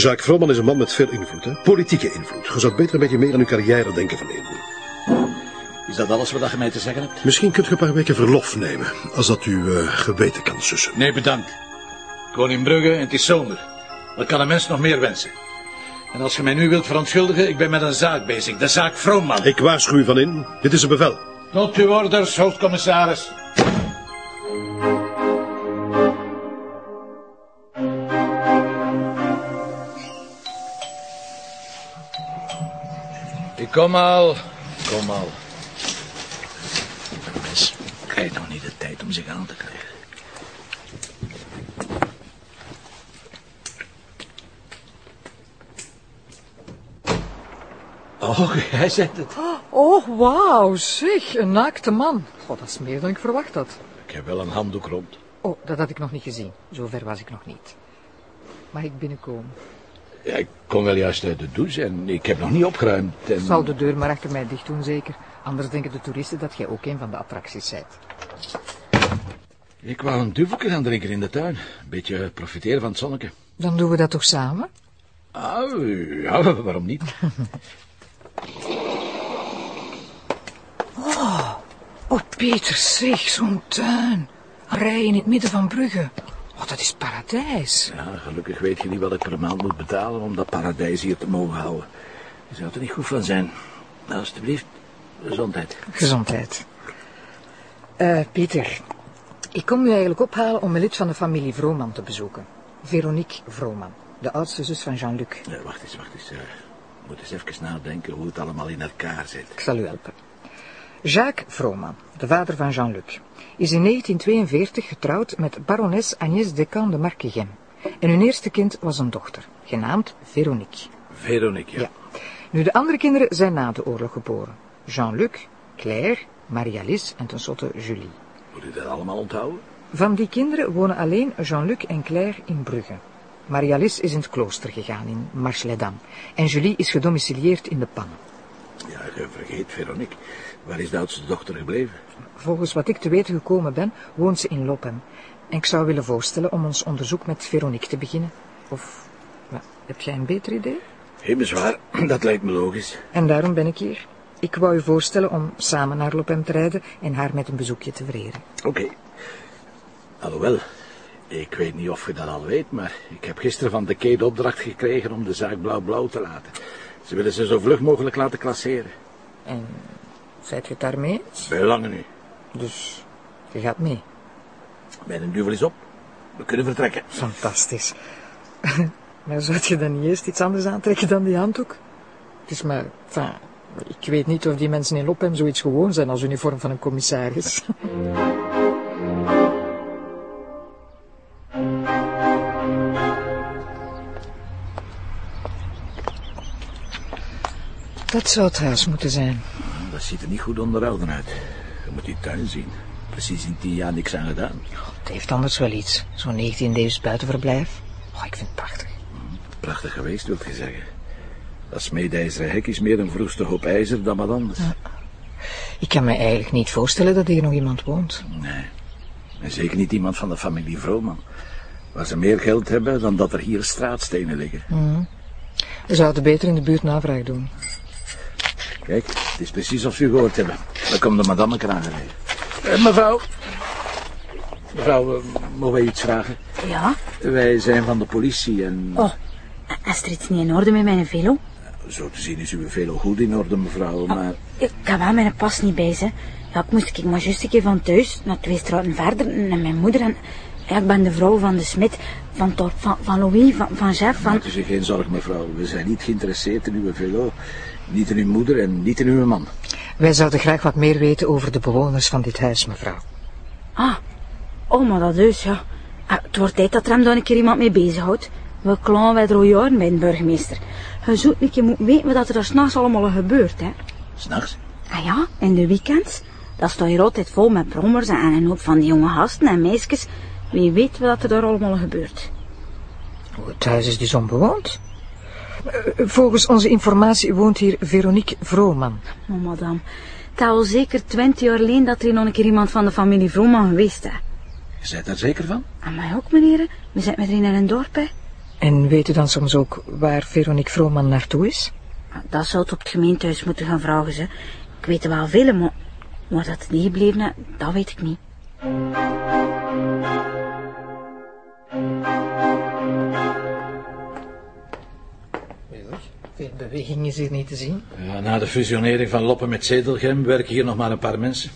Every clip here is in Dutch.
Jacques Vrooman is een man met veel invloed, hè? politieke invloed. Je zou beter een beetje meer aan uw carrière denken van Eemhoen. Is dat alles wat je mij te zeggen hebt? Misschien kunt je een paar weken verlof nemen, als dat uw uh, geweten kan sussen. Nee, bedankt. Ik woon in Brugge en het is zomer. Wat kan een mens nog meer wensen? En als je mij nu wilt verontschuldigen, ik ben met een zaak bezig. De zaak Vrooman. Ik waarschuw u van in. Dit is een bevel. Tot uw orders, hoofdcommissaris. Kom al. Kom al. Een mens krijgt nog niet de tijd om zich aan te krijgen. Oh, jij zet het. Oh, wauw, zeg, een naakte man. God, dat is meer dan ik verwacht had. Ik heb wel een handdoek rond. Oh, dat had ik nog niet gezien. Zover was ik nog niet. Mag ik binnenkomen? Ja, ik kom wel juist uit de douche en ik heb nog niet opgeruimd. En... Zal de deur maar achter mij dicht doen, zeker. Anders denken de toeristen dat jij ook een van de attracties bent. Ik wou een duveltje gaan drinken in de tuin. Een beetje profiteren van het zonnetje. Dan doen we dat toch samen? Ah, ja, waarom niet? Oh, oh Peter, zeg, zo'n tuin. Rij in het midden van Brugge. Oh, dat is paradijs. Ja, gelukkig weet je niet wat ik per maand moet betalen om dat paradijs hier te mogen houden. Je zou er niet goed van zijn. Nou, alstublieft, gezondheid. Gezondheid. Uh, Pieter, ik kom u eigenlijk ophalen om een lid van de familie Vrooman te bezoeken. Veronique Vrooman, de oudste zus van Jean-Luc. Nee, wacht eens, wacht eens. Uh, moet eens even nadenken hoe het allemaal in elkaar zit. Ik zal u helpen. Jacques Vrooman, de vader van Jean-Luc, is in 1942 getrouwd met barones Agnès Descamps de Marquegem. En hun eerste kind was een dochter, genaamd Veronique. Veronique, ja. ja. Nu, de andere kinderen zijn na de oorlog geboren. Jean-Luc, Claire, Marie-Alice en tenslotte Julie. Moet u dat allemaal onthouden? Van die kinderen wonen alleen Jean-Luc en Claire in Brugge. Marie-Alice is in het klooster gegaan in Marche-les-Dames. En Julie is gedomicilieerd in de Pannen. Ja, je vergeet Veronique. Waar is de oudste dochter gebleven? Volgens wat ik te weten gekomen ben, woont ze in Lopem. En ik zou willen voorstellen om ons onderzoek met Veronique te beginnen. Of, wat, heb jij een beter idee? Hemelswaar, dat lijkt me logisch. En daarom ben ik hier. Ik wou u voorstellen om samen naar Lopem te rijden en haar met een bezoekje te vereren. Oké. Okay. Alhoewel, ik weet niet of je dat al weet, maar ik heb gisteren van de de opdracht gekregen om de zaak blauw-blauw te laten. Ze willen ze zo vlug mogelijk laten klasseren. En zijt je het daarmee eens? Bij lange nu. Dus je gaat mee? Mijn duvel is op. We kunnen vertrekken. Fantastisch. maar zou je dan niet eerst iets anders aantrekken dan die handdoek? Het is maar... Enfin, ik weet niet of die mensen in Lopem zoiets gewoon zijn als uniform van een commissaris. Dat zou het huis moeten zijn. Dat ziet er niet goed onderhouden uit. Je moet die tuin zien. Precies in tien jaar niks aan gedaan. Het heeft anders wel iets. Zo'n 19 e buitenverblijf. Oh, ik vind het prachtig. Prachtig geweest, wilt je zeggen. Dat smeedijzeren hek is meer een vroeste hoop ijzer dan wat anders. Ja. Ik kan me eigenlijk niet voorstellen dat hier nog iemand woont. Nee. En zeker niet iemand van de familie Vrooman. Waar ze meer geld hebben dan dat er hier straatstenen liggen. Mm. We zouden beter in de buurt navraag doen. Kijk, het is precies of u gehoord hebben. Dan komt de madame aangereden. Eh, mevrouw. Mevrouw, uh, mogen wij iets vragen? Ja? Wij zijn van de politie en... Oh, is er iets niet in orde met mijn velo? Zo te zien is uw velo goed in orde, mevrouw, maar... Oh, ik kan wel mijn pas niet bij, hè. Ja, ik moest ik maar juist een keer van thuis, naar twee straten verder, en mijn moeder en... Ja, ik ben de vrouw van de smid, van, van, van Louis, van, van Jeff, van... Maak u zich geen zorg, mevrouw. We zijn niet geïnteresseerd in uw velo. Niet in uw moeder en niet in uw man. Wij zouden graag wat meer weten over de bewoners van dit huis, mevrouw. Ah, oh, maar dat is, ja. Ah, het wordt tijd dat er hem dan een keer iemand mee bezighoudt. We klagen wij er al jaren bij de burgemeester. Je zou een keer moeten weten wat er daar s'nachts allemaal gebeurt, hè. S'nachts? Ah ja, in de weekends. Dat staat hier altijd vol met brommers en een hoop van die jonge gasten en meisjes. Wie weet wat er daar allemaal gebeurt. Het huis is dus onbewoond. Volgens onze informatie woont hier Veronique Vrooman. Oh, madame. Het is al zeker twintig jaar alleen dat er nog een keer iemand van de familie Vrooman geweest is. Je bent daar zeker van? En mij ook, meneer. We zijn met in een dorp, hè. En weet u dan soms ook waar Veronique Vrooman naartoe is? Dat zou het op het gemeentehuis moeten gaan vragen, ze. Ik weet er wel veel, maar waar dat niet gebleven is, dat weet ik niet. Veel beweging is hier niet te zien. Ja, na de fusionering van Loppen met Zedelgem werken hier nog maar een paar mensen.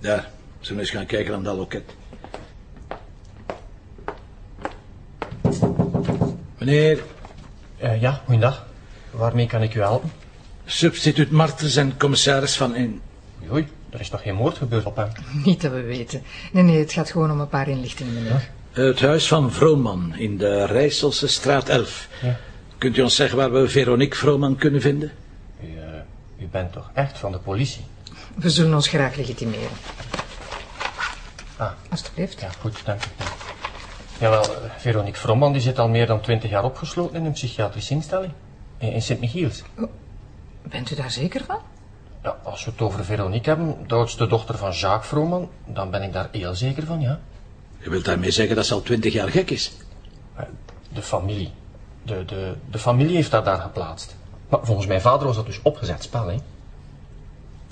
Daar, zullen we eens gaan kijken aan dat loket. Meneer, Eh, ja, goeiedag. Waarmee kan ik u helpen? substituut Martens en commissaris van in. Oei, er is toch geen moord gebeurd op hem? Niet dat we weten. Nee, nee, het gaat gewoon om een paar inlichtingen, meneer. Het huis van Vrooman in de Rijsselse straat 11. Ja. Kunt u ons zeggen waar we Veronique Vrooman kunnen vinden? U, eh, u bent toch echt van de politie? We zullen ons graag legitimeren. Ah, Alsjeblieft. ja, goed, dank u. Jawel, eh, Veronique Vromman die zit al meer dan twintig jaar opgesloten in een psychiatrische instelling. In, in Sint-Michiels. Bent u daar zeker van? Ja, als we het over Veronique hebben, de oudste dochter van Jacques Vrooman, dan ben ik daar heel zeker van, ja. Je wilt daarmee zeggen dat ze al twintig jaar gek is? Eh, De familie. De, de, de familie heeft haar daar geplaatst. Maar volgens mijn vader was dat dus opgezet spel, hè.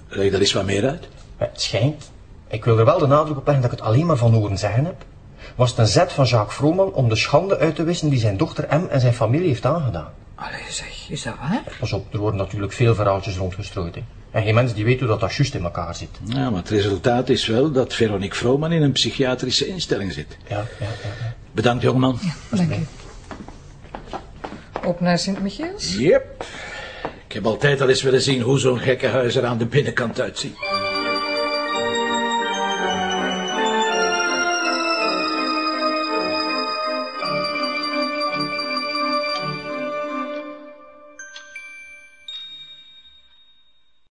Leg daar eens wat meer uit. Maar Het schijnt, ik wil er wel de nadruk op leggen dat ik het alleen maar van horen zeggen heb, was het een zet van Jacques Vrooman om de schande uit te wissen die zijn dochter M en zijn familie heeft aangedaan. Allee, zeg, is dat waar? Pas op, er worden natuurlijk veel verhaaltjes rondgestrooid. Hè. En geen mens die weet hoe dat, dat juist in elkaar zit. Ja, maar het resultaat is wel dat Veronique Vrooman in een psychiatrische instelling zit. Ja, ja, ja. ja. Bedankt, jongeman. Dank u. Op naar Sint-Michiels? Yep. Ik heb altijd al eens willen zien hoe zo'n gekke huis er aan de binnenkant uitziet.